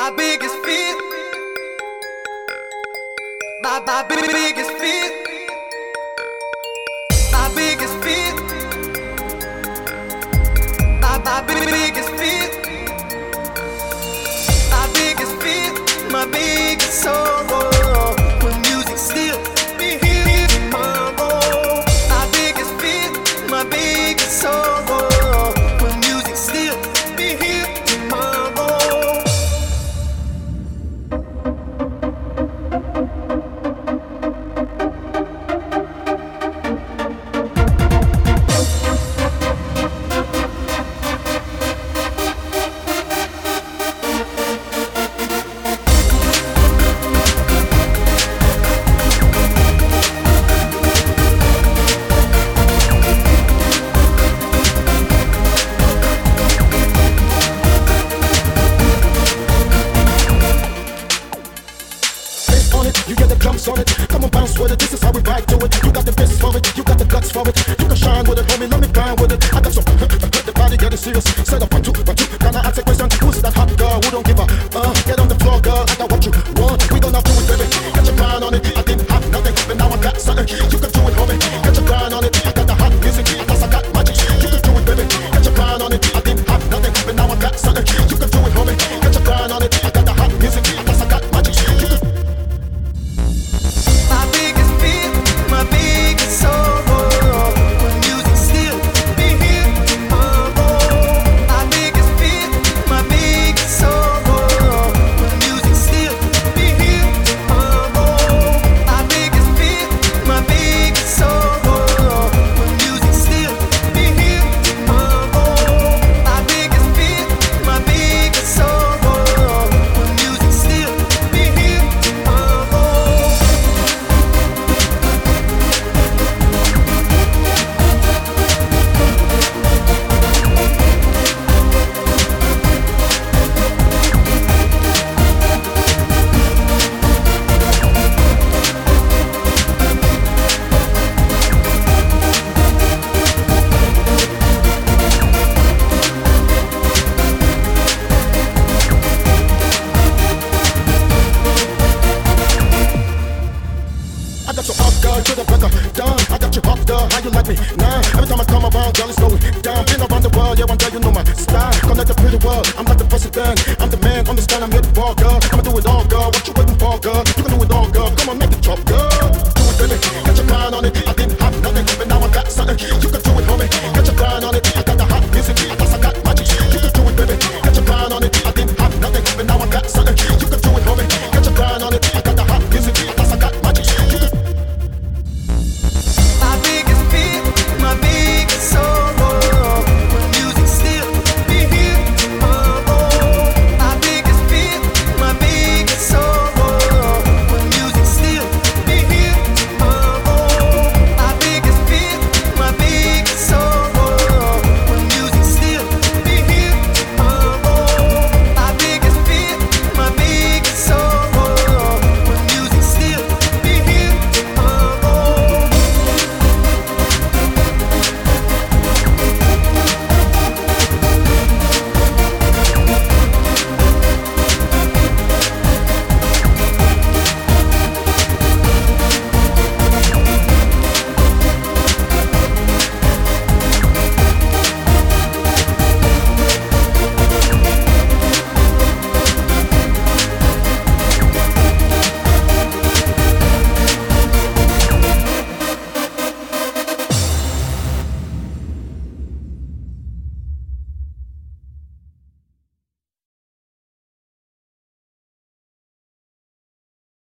My biggest fear. My, my big- biggest fear. My biggest fear. My, my big- biggest fear. My biggest fear. My biggest sorrow. Drums on it. Come on, bounce with it. This is how we ride to it. You got the best for it, you got the guts for it. You can shine with it, homie. Let me grind with it. I got some. the party getting serious. Set up one two, one two. Can I ask a question? Who's that hot girl who don't give a? Uh, get on the floor, girl. I got what you down. Been around the world, yeah, one day you know my style. Connect the pretty world, I'm like the president. I'm the man,